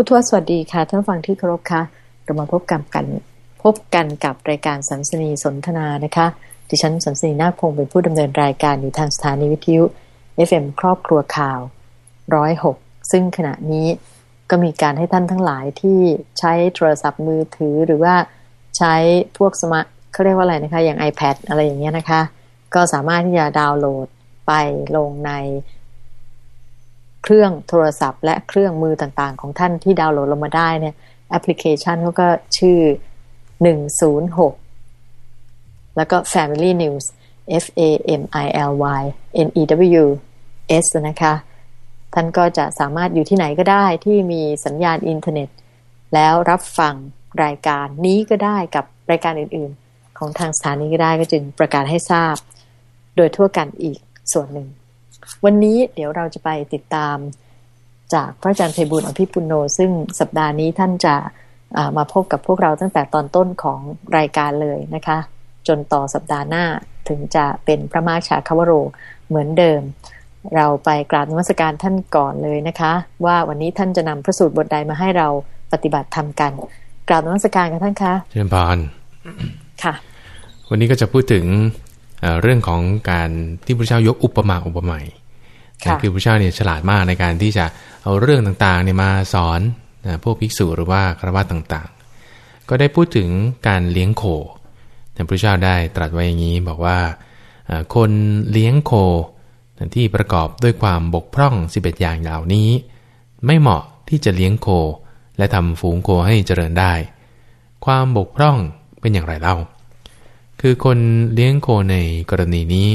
ผู้ทวสวัสดีค่ะท่านฟังที่เคารพค่ะเรามาพบกันกัน พบกันกับรายการสัมสนีสนทนานะคะ ดิฉันสัมสนีนาคพงศ์เป็นผู้ดำเนินรายการอยู่ทางสถานีวิทยุ FM ครอบครัวข่าวร้อยหกซึ่งขณะนี้ก็มีการให้ท่านทั้งหลายที่ใช้โทรศัพท์มือถือหรือว่าใช้พวกสมาเขาเรียกว่าอะไรนะคะ อย่าง iPad อะไรอย่างเงี้ยนะคะ ก็สามารถที่จะดาวน์โหลดไปลงใน เครื่องโทรศัพท์และเครื่องมือต่างๆ ของท่านที่ดาวน์โหลดลงมาได้เนี่ยแอปพลิเคชันเขาก็ชื่อ 106 แล้วก็ Family News F A M I L Y N E W S นะคะ ท่านก็จะสามารถอยู่ที่ไหนก็ได้ที่มีสัญญาณอินเทอร์เน็ต แล้วรับฟังรายการนี้ก็ได้กับรายการอื่นๆ ของทางสถานีก็ได้ก็จึงประกาศให้ทราบ โดยทั่วกันอีกส่วนหนึ่ง วันนี้เดี๋ยวเราจะไปติดตามจากพระอาจารย์ไพบุญอภิปุโน ซึ่งสัปดาห์นี้ท่านจะมาพบกับพวกเราตั้งแต่ตอนต้นของรายการเลยนะคะ จนต่อสัปดาห์หน้าถึงจะเป็นพระมาชาคาวโรเหมือนเดิม เราไปกราบนมัสการท่านก่อนเลยนะคะ ว่าวันนี้ท่านจะนำพระสูตรบทใดมาให้เราปฏิบัติทำกัน กราบนมัสการกันท่านคะเชิญพานค่ะ วันนี้ก็จะพูดถึง เรื่องของการที่พระเจ้ายกอุปมาอุปไมยคือพระเจ้าเนี่ยฉลาดมากในการที่จะเอาเรื่องต่างๆเนี่ยมาสอนพวกภิกษุหรือว่าครวญต่างๆ ก็ได้พูดถึงการเลี้ยงโคแต่พระเจ้าได้ตรัสไว้อย่างนี้บอกว่าคนเลี้ยงโคที่ประกอบด้วยความบกพร่อง 11 อย่างเหล่านี้ ไม่เหมาะที่จะเลี้ยงโค และทำฝูงโคให้เจริญได้ ความบกพร่องเป็นอย่างไรเล่า คือคนเลี้ยงโคในกรณีนี้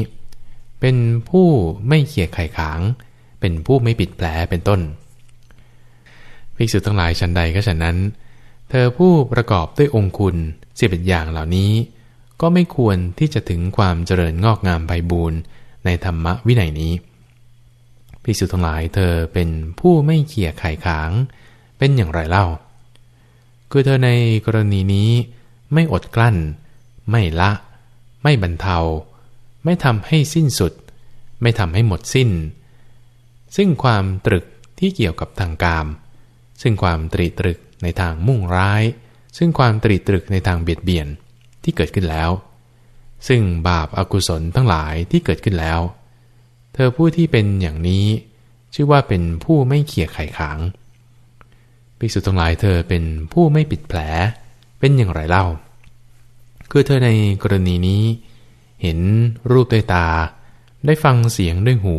เป็นผู้ไม่เขี่ยไข่ขาง เป็นผู้ไม่ปิดแผลเป็นต้นภิกษุทั้งหลายชั้นใดก็ฉะนั้น เธอผู้ประกอบด้วยองคุณสิบเอ็ดอย่างเหล่านี้ ก็ไม่ควรที่จะถึงความเจริญงอกงามไพบูรณ์ในธรรมวินัยนี้ภิกษุทั้งหลายเธอเป็นผู้ไม่เขี่ยไข่ขาง เป็นอย่างไรเล่า คือเธอในกรณีนี้ไม่อดกลั้น ไม่ละ ไม่บรรเทา ไม่ทำให้สิ้นสุด ไม่ทำให้หมดสิ้น ซึ่งความตรึกที่เกี่ยวกับทางกาม ซึ่งความตรีตรึกในทางมุ่งร้าย ซึ่งความตรีตรึกในทางเบียดเบียนที่เกิดขึ้นแล้ว ซึ่งบาปอากุศลทั้งหลายที่เกิดขึ้นแล้ว เธอผู้ที่เป็นอย่างนี้ ชื่อว่าเป็นผู้ไม่เขี่ยไข่ขางภิกษุทั้งหลายเธอเป็นผู้ไม่ปิดแผล เป็นอย่างไรเล่า คือเธอในกรณีนี้ เห็นรูปด้วยตา ได้ฟังเสียงด้วยหู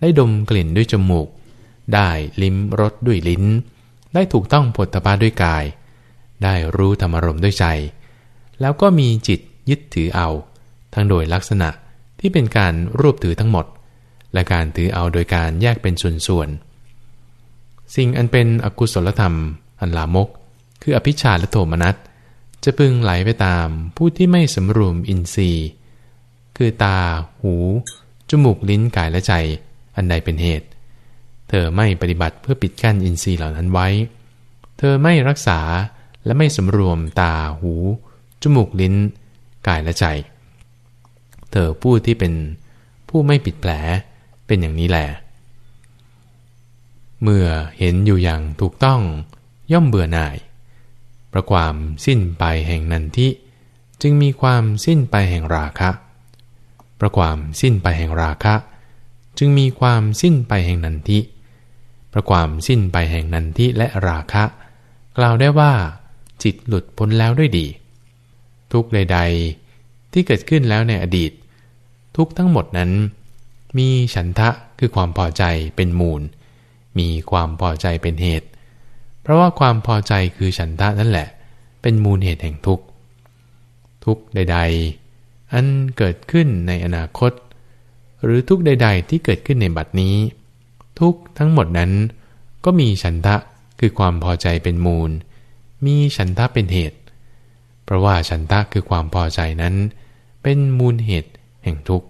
ได้ดมกลิ่นด้วยจมูก ได้ลิ้มรสด้วยลิ้น ได้ถูกต้องผลตภะด้วยกาย ได้รู้ธรรมรมด้วยใจ แล้วก็มีจิตยึดถือเอา ทั้งโดยลักษณะที่เป็นการรวบถือทั้งหมด และการถือเอาโดยการแยกเป็นส่วนๆ สิ่งอันเป็นอกุศลธรรม อันลามก คืออภิชาและโทมนัส จะพึงไหลไปตามผู้ที่ไม่สำรวมอินทรีย์ คือตา หู จมูก ลิ้น กาย และใจ อันใดเป็นเหตุ เธอไม่ปฏิบัติเพื่อปิดกั้นอินทรีย์เหล่านั้นไว้ เธอไม่รักษาและไม่สำรวมตา หู จมูก ลิ้น กาย และใจ เธอผู้ที่เป็นผู้ไม่ปิดแผล เป็นอย่างนี้แหละ เมื่อเห็นอยู่อย่างถูกต้องย่อมเบื่อหน่าย ราะความสิ้นไปแห่งนันทิ จึงมีความสิ้นไปแห่งราคะ เพราะความสิ้นไปแห่งราคะ จึงมีความสิ้นไปแห่งนันทิเพราะความสิ้นไปแห่งนันทิและราคะ กล่าวได้ว่า จิตหลุดพ้นแล้วด้วยดี ทุกใด ๆ ที่เกิดขึ้นแล้วในอดีต ทุกทั้งหมดนั้น มีฉันทะคือความพอใจเป็นมูล มีความพอใจเป็นเหตุ ราะว่าความพอใจคือฉันทะนั่นแหละ เป็นมูลเหตุแห่งทุกข์ ทุกใด ๆ อันเกิดขึ้นในอนาคต หรือทุกใด ๆ ที่เกิดขึ้นในบัดนี้ ทุกทั้งหมดนั้น ก็มีฉันทะคือความพอใจเป็นมูล มีฉันทะเป็นเหตุ เพราะว่าฉันทะคือความพอใจนั้น เป็นมูลเหตุแห่งทุกข์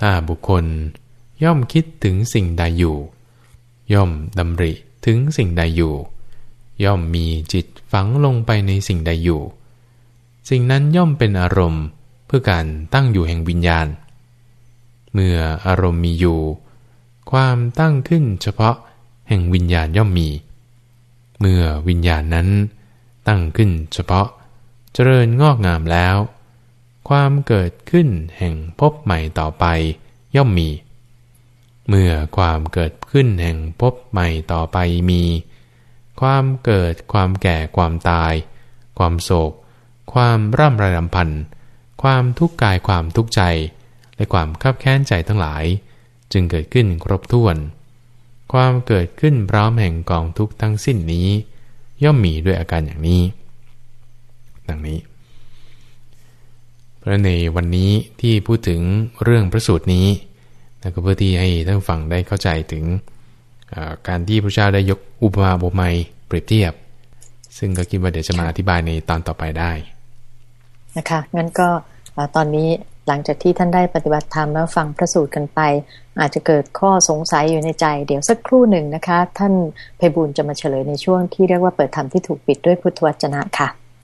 ถ้าบุคคลย่อมคิดถึงสิ่งใดอยู่ ย่อมดำริถึงสิ่งใดอยู่ ย่อมมีจิตฝังลงไปในสิ่งใดอยู่ สิ่งนั้นย่อมเป็นอารมณ์เพื่อการตั้งอยู่แห่งวิญญาณ เมื่ออารมณ์มีอยู่ ความตั้งขึ้นเฉพาะแห่งวิญญาณย่อมมี เมื่อวิญญาณนั้น ตั้งขึ้นเฉพาะเจริญงอกงามแล้ว ความเกิดขึ้นแห่งพบใหม่ต่อไปย่อมมี เมื่อความเกิดขึ้นแห่งพบใหม่ต่อไปมี ความเกิดความแก่ความตาย ความโศก ความร่ำไรรำพันธ์ความทุกข์กายความทุกข์ใจ และความคับแค้นใจทั้งหลาย จึงเกิดขึ้นครบถ้วน ความเกิดขึ้นพร้อมแห่งกองทุกข์ทั้งสิ้นนี้ ย่อมมีด้วยอาการอย่างนี้ ดังนี้เพราะในวันนี้ที่พูดถึงเรื่องพระสูตรนี้ นะก็เพื่อที่ให้ท่านฟังได้เข้าใจถึงการที่พระเจ้าได้ยกอุปมาอุปไมยเปรียบเทียบ ซึ่งก็คิดว่าเดี๋ยวจะมาอธิบายในตอนต่อไปได้นะคะงั้นก็ตอนนี้หลังจากที่ท่านได้ปฏิบัติธรรมแล้วฟังพระสูตรกันไป อาจจะเกิดข้อสงสัยอยู่ในใจ เดี๋ยวสักครู่หนึ่งนะคะ ท่านไพบุญจะมาเฉลยในช่วงที่เรียกว่าเปิดธรรมที่ถูกปิดด้วยพุทธวจนะค่ะ